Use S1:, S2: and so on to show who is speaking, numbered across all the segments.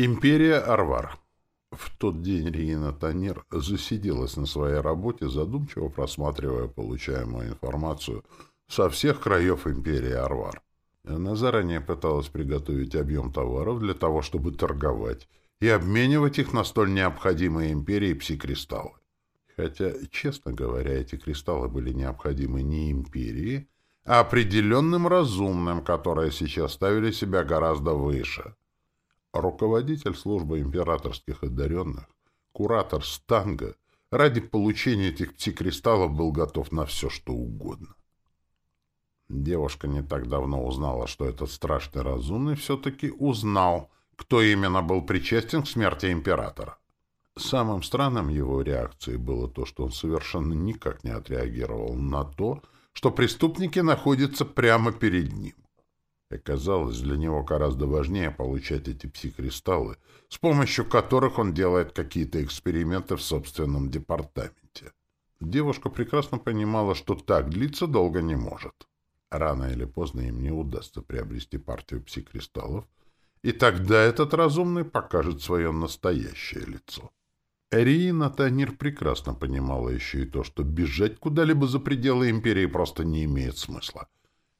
S1: Империя Арвар. В тот день Рина Танир засиделась на своей работе, задумчиво просматривая получаемую информацию со всех краев империи Арвар. Она заранее пыталась приготовить объем товаров для того, чтобы торговать и обменивать их на столь необходимые империи пси-кристаллы. Хотя, честно говоря, эти кристаллы были необходимы не империи, а определенным разумным, которые сейчас ставили себя гораздо выше — Руководитель службы императорских одаренных, куратор Станга, ради получения этих пси-кристаллов был готов на все, что угодно. Девушка не так давно узнала, что этот страшный разумный все-таки узнал, кто именно был причастен к смерти императора. Самым странным его реакцией было то, что он совершенно никак не отреагировал на то, что преступники находятся прямо перед ним. Оказалось, для него гораздо важнее получать эти пси-кристаллы, с помощью которых он делает какие-то эксперименты в собственном департаменте. Девушка прекрасно понимала, что так длиться долго не может. Рано или поздно им не удастся приобрести партию пси-кристаллов, и тогда этот разумный покажет свое настоящее лицо. Эриина Танир прекрасно понимала еще и то, что бежать куда-либо за пределы империи просто не имеет смысла.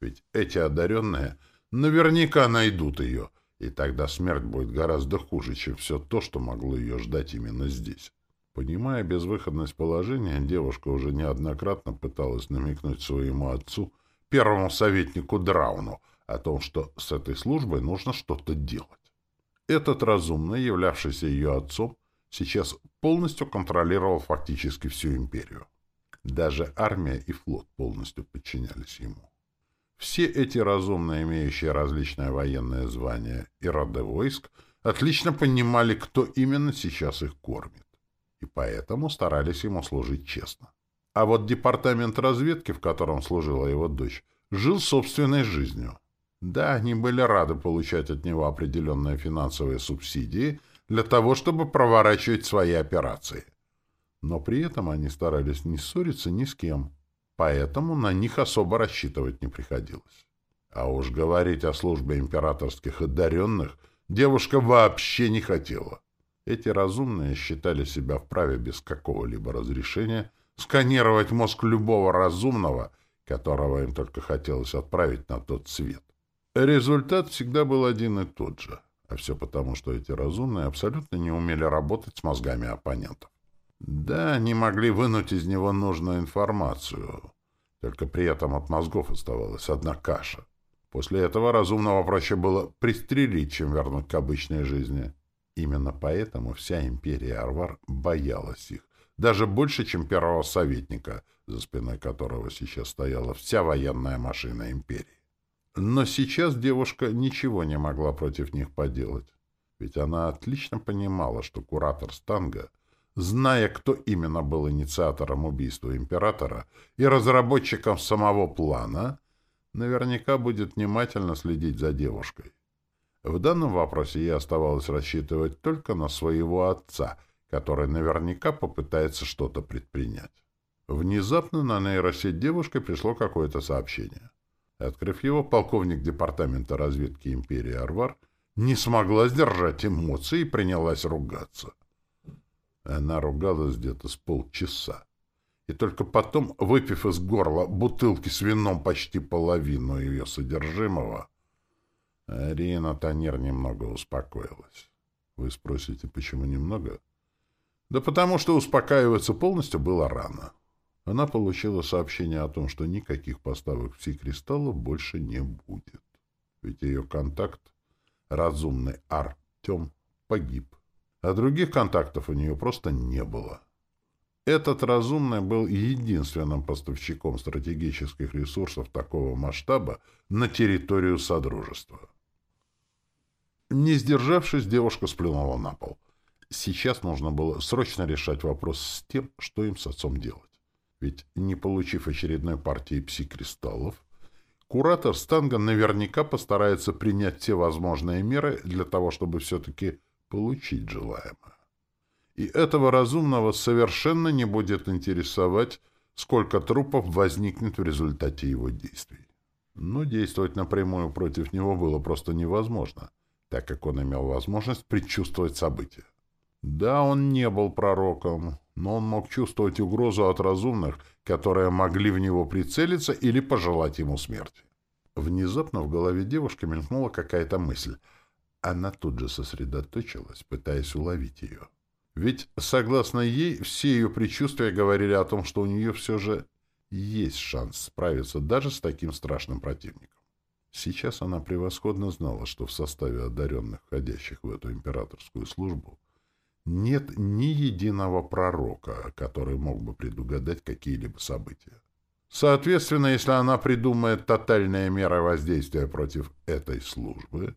S1: Ведь эти одаренные — Наверняка найдут ее, и тогда смерть будет гораздо хуже, чем все то, что могло ее ждать именно здесь. Понимая безвыходность положения, девушка уже неоднократно пыталась намекнуть своему отцу, первому советнику Драуну, о том, что с этой службой нужно что-то делать. Этот разумный, являвшийся ее отцом, сейчас полностью контролировал фактически всю империю. Даже армия и флот полностью подчинялись ему. Все эти разумные, имеющие различные военные звания и роды войск, отлично понимали, кто именно сейчас их кормит, и поэтому старались ему служить честно. А вот департамент разведки, в котором служила его дочь, жил собственной жизнью. Да, они были рады получать от него определенные финансовые субсидии для того, чтобы проворачивать свои операции. Но при этом они старались не ссориться ни с кем, поэтому на них особо рассчитывать не приходилось. А уж говорить о службе императорских одаренных девушка вообще не хотела. Эти разумные считали себя вправе без какого-либо разрешения сканировать мозг любого разумного, которого им только хотелось отправить на тот свет. Результат всегда был один и тот же, а все потому, что эти разумные абсолютно не умели работать с мозгами оппонентов. Да, они могли вынуть из него нужную информацию. Только при этом от мозгов оставалась одна каша. После этого разумного проще было пристрелить, чем вернуть к обычной жизни. Именно поэтому вся империя Арвар боялась их. Даже больше, чем первого советника, за спиной которого сейчас стояла вся военная машина империи. Но сейчас девушка ничего не могла против них поделать. Ведь она отлично понимала, что куратор Станга — зная, кто именно был инициатором убийства императора и разработчиком самого плана, наверняка будет внимательно следить за девушкой. В данном вопросе ей оставалось рассчитывать только на своего отца, который наверняка попытается что-то предпринять. Внезапно на нейросеть девушки пришло какое-то сообщение. Открыв его, полковник департамента разведки империи Арвар не смогла сдержать эмоции и принялась ругаться. Она ругалась где-то с полчаса. И только потом, выпив из горла бутылки с вином почти половину ее содержимого, Арина Танер немного успокоилась. Вы спросите, почему немного? Да потому что успокаиваться полностью было рано. Она получила сообщение о том, что никаких поставок пси-кристаллов больше не будет. Ведь ее контакт, разумный Артем, погиб а других контактов у нее просто не было. Этот разумный был единственным поставщиком стратегических ресурсов такого масштаба на территорию Содружества. Не сдержавшись, девушка сплюнула на пол. Сейчас нужно было срочно решать вопрос с тем, что им с отцом делать. Ведь, не получив очередной партии пси-кристаллов, куратор Станга наверняка постарается принять все возможные меры для того, чтобы все-таки получить желаемое. И этого разумного совершенно не будет интересовать, сколько трупов возникнет в результате его действий. Но действовать напрямую против него было просто невозможно, так как он имел возможность предчувствовать события. Да, он не был пророком, но он мог чувствовать угрозу от разумных, которые могли в него прицелиться или пожелать ему смерти. Внезапно в голове девушки мелькнула какая-то мысль. Она тут же сосредоточилась, пытаясь уловить ее. Ведь, согласно ей, все ее предчувствия говорили о том, что у нее все же есть шанс справиться даже с таким страшным противником. Сейчас она превосходно знала, что в составе одаренных, входящих в эту императорскую службу, нет ни единого пророка, который мог бы предугадать какие-либо события. Соответственно, если она придумает тотальные меры воздействия против этой службы,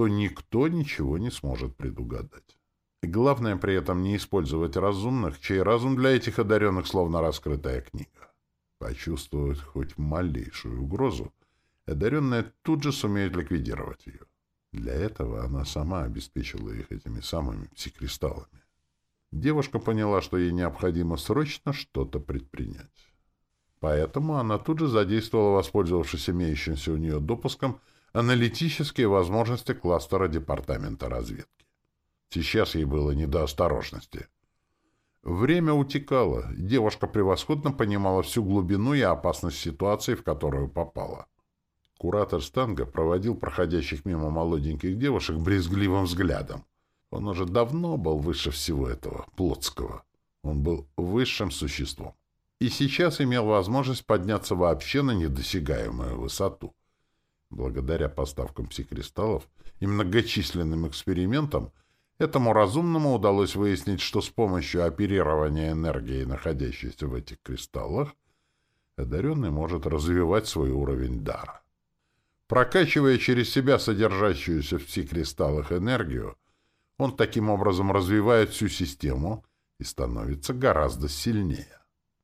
S1: то никто ничего не сможет предугадать. Главное при этом не использовать разумных, чей разум для этих одаренных словно раскрытая книга. Почувствовать хоть малейшую угрозу, одаренные тут же сумеют ликвидировать ее. Для этого она сама обеспечила их этими самыми псикристаллами. Девушка поняла, что ей необходимо срочно что-то предпринять. Поэтому она тут же задействовала, воспользовавшись имеющимся у нее допуском, аналитические возможности кластера Департамента разведки. Сейчас ей было не до осторожности. Время утекало, девушка превосходно понимала всю глубину и опасность ситуации, в которую попала. Куратор Станга проводил проходящих мимо молоденьких девушек брезгливым взглядом. Он уже давно был выше всего этого, плотского. Он был высшим существом. И сейчас имел возможность подняться вообще на недосягаемую высоту. Благодаря поставкам псикристаллов и многочисленным экспериментам этому разумному удалось выяснить, что с помощью оперирования энергией, находящейся в этих кристаллах, одаренный может развивать свой уровень дара. Прокачивая через себя содержащуюся в пси-кристаллах энергию, он таким образом развивает всю систему и становится гораздо сильнее.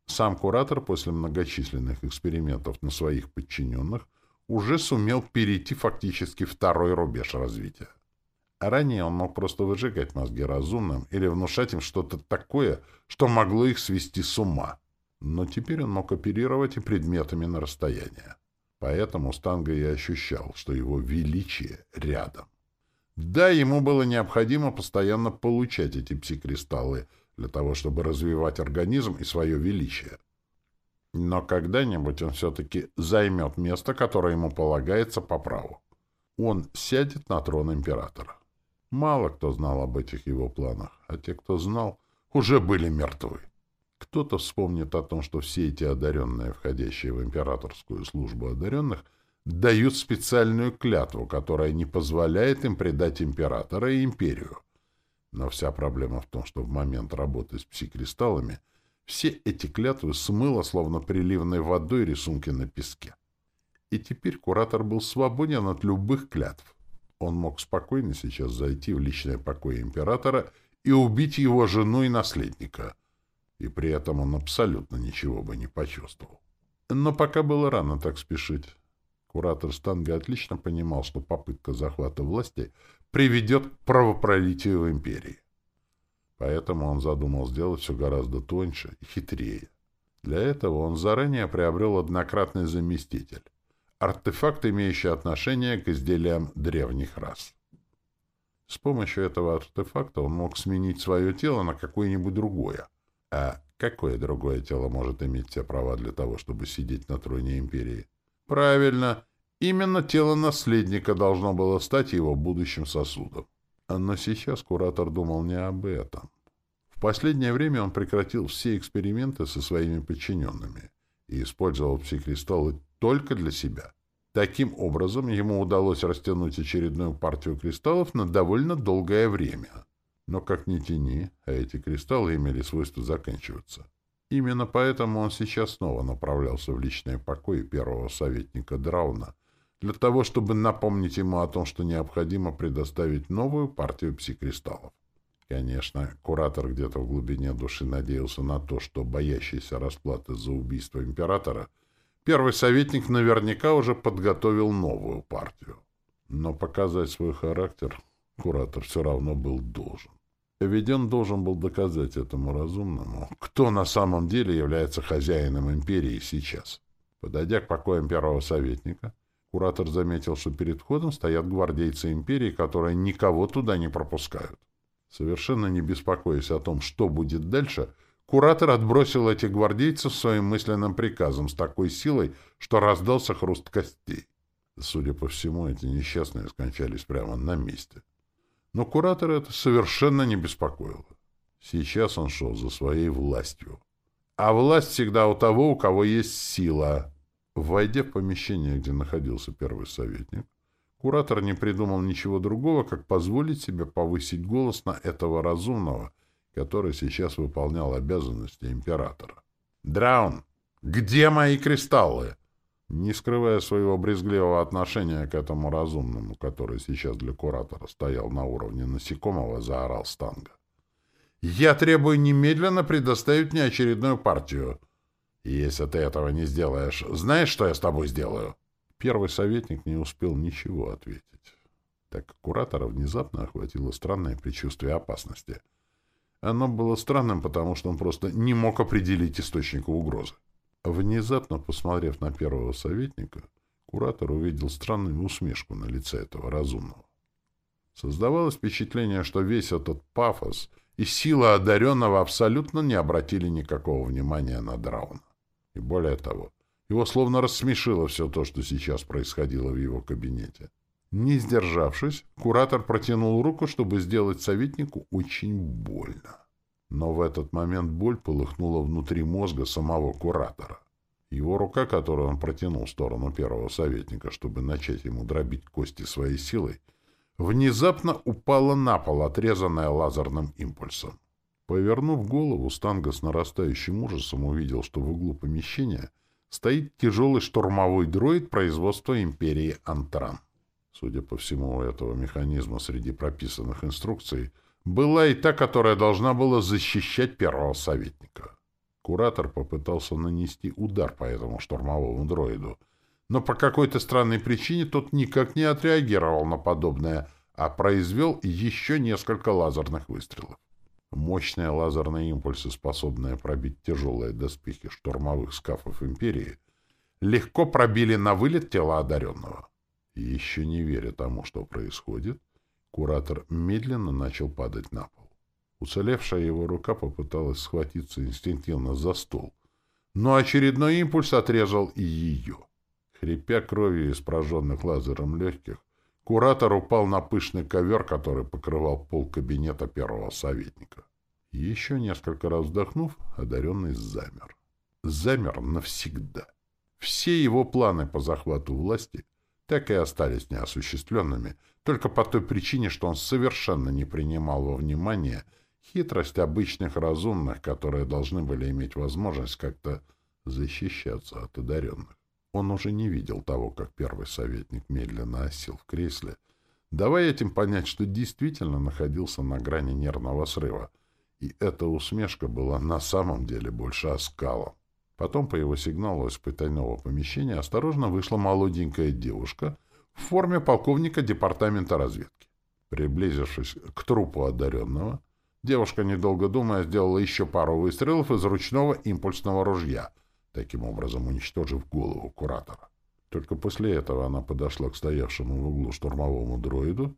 S1: Сам куратор после многочисленных экспериментов на своих подчиненных уже сумел перейти фактически второй рубеж развития. Ранее он мог просто выжигать мозги разумным или внушать им что-то такое, что могло их свести с ума. Но теперь он мог оперировать и предметами на расстояние. Поэтому Станга и ощущал, что его величие рядом. Да, ему было необходимо постоянно получать эти псикристаллы для того, чтобы развивать организм и свое величие. Но когда-нибудь он все-таки займет место, которое ему полагается по праву. Он сядет на трон императора. Мало кто знал об этих его планах, а те, кто знал, уже были мертвы. Кто-то вспомнит о том, что все эти одаренные, входящие в императорскую службу одаренных, дают специальную клятву, которая не позволяет им предать императора и империю. Но вся проблема в том, что в момент работы с псикристаллами все эти клятвы смыло, словно приливной водой рисунки на песке. И теперь куратор был свободен от любых клятв. Он мог спокойно сейчас зайти в личное покой императора и убить его жену и наследника — и при этом он абсолютно ничего бы не почувствовал. Но пока было рано так спешить. Куратор Станга отлично понимал, что попытка захвата власти приведет к правопролитию в империи. Поэтому он задумал сделать все гораздо тоньше и хитрее. Для этого он заранее приобрел однократный заместитель — артефакт, имеющий отношение к изделиям древних рас. С помощью этого артефакта он мог сменить свое тело на какое-нибудь другое, а какое другое тело может иметь все права для того, чтобы сидеть на троне империи? Правильно, именно тело наследника должно было стать его будущим сосудом. Но сейчас куратор думал не об этом. В последнее время он прекратил все эксперименты со своими подчиненными и использовал псикристаллы только для себя. Таким образом, ему удалось растянуть очередную партию кристаллов на довольно долгое время — но как ни тяни, а эти кристаллы имели свойство заканчиваться. Именно поэтому он сейчас снова направлялся в личные покои первого советника Драуна, для того, чтобы напомнить ему о том, что необходимо предоставить новую партию псикристаллов. Конечно, куратор где-то в глубине души надеялся на то, что, боящийся расплаты за убийство императора, первый советник наверняка уже подготовил новую партию. Но показать свой характер куратор все равно был должен. Ведь он должен был доказать этому разумному, кто на самом деле является хозяином империи сейчас. Подойдя к покоям первого советника, Куратор заметил, что перед входом стоят гвардейцы империи, которые никого туда не пропускают. Совершенно не беспокоясь о том, что будет дальше, куратор отбросил этих гвардейцев своим мысленным приказом с такой силой, что раздался хруст костей. Судя по всему, эти несчастные скончались прямо на месте. Но куратора это совершенно не беспокоило. Сейчас он шел за своей властью. А власть всегда у того, у кого есть сила. Войдя в помещение, где находился первый советник, куратор не придумал ничего другого, как позволить себе повысить голос на этого разумного, который сейчас выполнял обязанности императора. «Драун, где мои кристаллы?» Не скрывая своего брезгливого отношения к этому разумному, который сейчас для куратора стоял на уровне насекомого, заорал Станга. «Я требую немедленно предоставить мне очередную партию. Если ты этого не сделаешь, знаешь, что я с тобой сделаю?» Первый советник не успел ничего ответить, так как куратора внезапно охватило странное предчувствие опасности. Оно было странным, потому что он просто не мог определить источника угрозы. Внезапно, посмотрев на первого советника, куратор увидел странную усмешку на лице этого разумного. Создавалось впечатление, что весь этот пафос и сила одаренного абсолютно не обратили никакого внимания на Драуна. И более того, его словно рассмешило все то, что сейчас происходило в его кабинете. Не сдержавшись, куратор протянул руку, чтобы сделать советнику очень больно. Но в этот момент боль полыхнула внутри мозга самого куратора. Его рука, которую он протянул в сторону первого советника, чтобы начать ему дробить кости своей силой, внезапно упала на пол, отрезанная лазерным импульсом. Повернув голову, Станга с нарастающим ужасом увидел, что в углу помещения стоит тяжелый штурмовой дроид производства империи Антран. Судя по всему, у этого механизма среди прописанных инструкций — была и та, которая должна была защищать первого советника. Куратор попытался нанести удар по этому штурмовому дроиду, но по какой-то странной причине тот никак не отреагировал на подобное, а произвел еще несколько лазерных выстрелов. Мощные лазерные импульсы, способные пробить тяжелые доспехи штурмовых скафов Империи, легко пробили на вылет тело одаренного. Еще не веря тому, что происходит, Куратор медленно начал падать на пол. Уцелевшая его рука попыталась схватиться инстинктивно за стол, но очередной импульс отрезал и ее. Хрипя кровью из прожженных лазером легких, куратор упал на пышный ковер, который покрывал пол кабинета первого советника. Еще несколько раз вздохнув, одаренный замер. Замер навсегда. Все его планы по захвату власти так и остались неосуществленными, только по той причине, что он совершенно не принимал во внимание хитрость обычных разумных, которые должны были иметь возможность как-то защищаться от одаренных. Он уже не видел того, как первый советник медленно осел в кресле, давая этим понять, что действительно находился на грани нервного срыва, и эта усмешка была на самом деле больше оскалом. Потом по его сигналу из потайного помещения осторожно вышла молоденькая девушка в форме полковника департамента разведки. Приблизившись к трупу одаренного, девушка, недолго думая, сделала еще пару выстрелов из ручного импульсного ружья, таким образом уничтожив голову куратора. Только после этого она подошла к стоявшему в углу штурмовому дроиду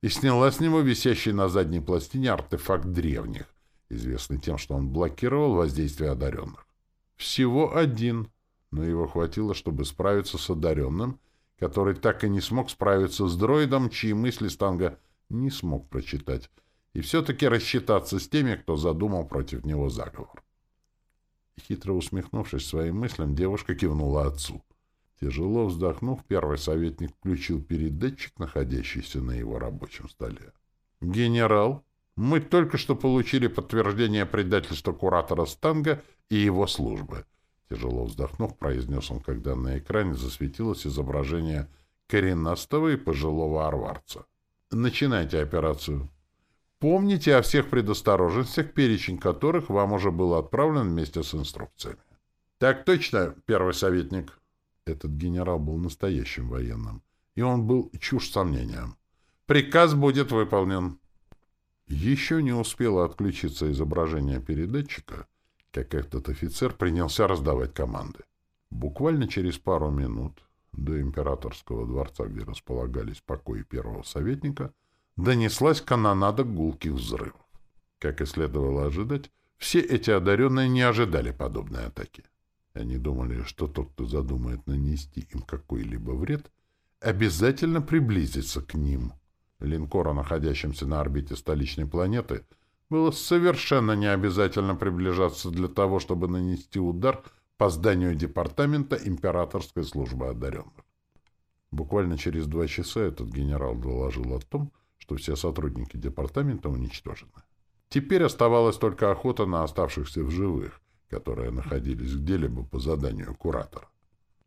S1: и сняла с него висящий на задней пластине артефакт древних, известный тем, что он блокировал воздействие одаренных. Всего один, но его хватило, чтобы справиться с одаренным — который так и не смог справиться с дроидом, чьи мысли Станга не смог прочитать, и все-таки рассчитаться с теми, кто задумал против него заговор. Хитро усмехнувшись своим мыслям, девушка кивнула отцу. Тяжело вздохнув, первый советник включил передатчик, находящийся на его рабочем столе. «Генерал, мы только что получили подтверждение предательства куратора Станга и его службы. Тяжело вздохнув, произнес он, когда на экране засветилось изображение коренастого и пожилого арварца. «Начинайте операцию. Помните о всех предосторожностях, перечень которых вам уже был отправлен вместе с инструкциями». «Так точно, первый советник». Этот генерал был настоящим военным, и он был чушь сомнениям. «Приказ будет выполнен». Еще не успело отключиться изображение передатчика, как этот офицер принялся раздавать команды. Буквально через пару минут До императорского дворца, где располагались покои первого советника, донеслась канонада гулких взрывов. Как и следовало ожидать, все эти одаренные не ожидали подобной атаки. Они думали, что тот, кто задумает нанести им какой-либо вред, обязательно приблизится к ним. Линкора, находящимся на орбите столичной планеты, было совершенно не обязательно приближаться для того, чтобы нанести удар по зданию департамента императорской службы одаренных. Буквально через два часа этот генерал доложил о том, что все сотрудники департамента уничтожены. Теперь оставалась только охота на оставшихся в живых, которые находились где-либо по заданию куратора.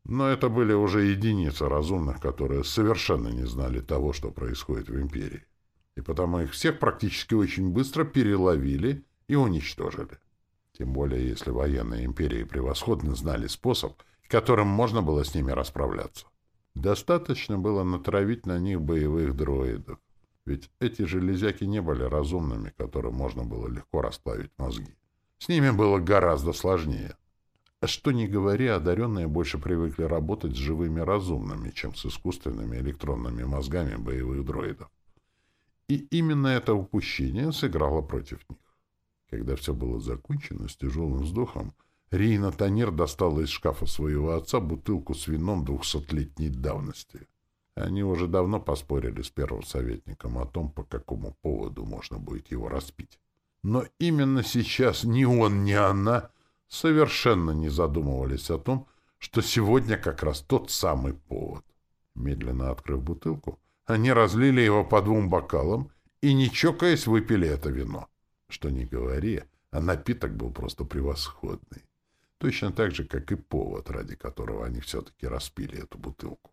S1: Но это были уже единицы разумных, которые совершенно не знали того, что происходит в империи. И потому их всех практически очень быстро переловили и уничтожили. Тем более, если военные империи превосходно знали способ, которым можно было с ними расправляться. Достаточно было натравить на них боевых дроидов. Ведь эти железяки не были разумными, которым можно было легко расплавить мозги. С ними было гораздо сложнее. Что ни говори, одаренные больше привыкли работать с живыми разумными, чем с искусственными электронными мозгами боевых дроидов. И именно это упущение сыграло против них. Когда все было закончено, с тяжелым вздохом, Рейна Танер достала из шкафа своего отца бутылку с вином двухсотлетней давности. Они уже давно поспорили с первым советником о том, по какому поводу можно будет его распить. Но именно сейчас ни он, ни она совершенно не задумывались о том, что сегодня как раз тот самый повод. Медленно открыв бутылку, они разлили его по двум бокалам и, не чокаясь, выпили это вино. Что ни говори, а напиток был просто превосходный. Точно так же, как и повод, ради которого они все-таки распили эту бутылку.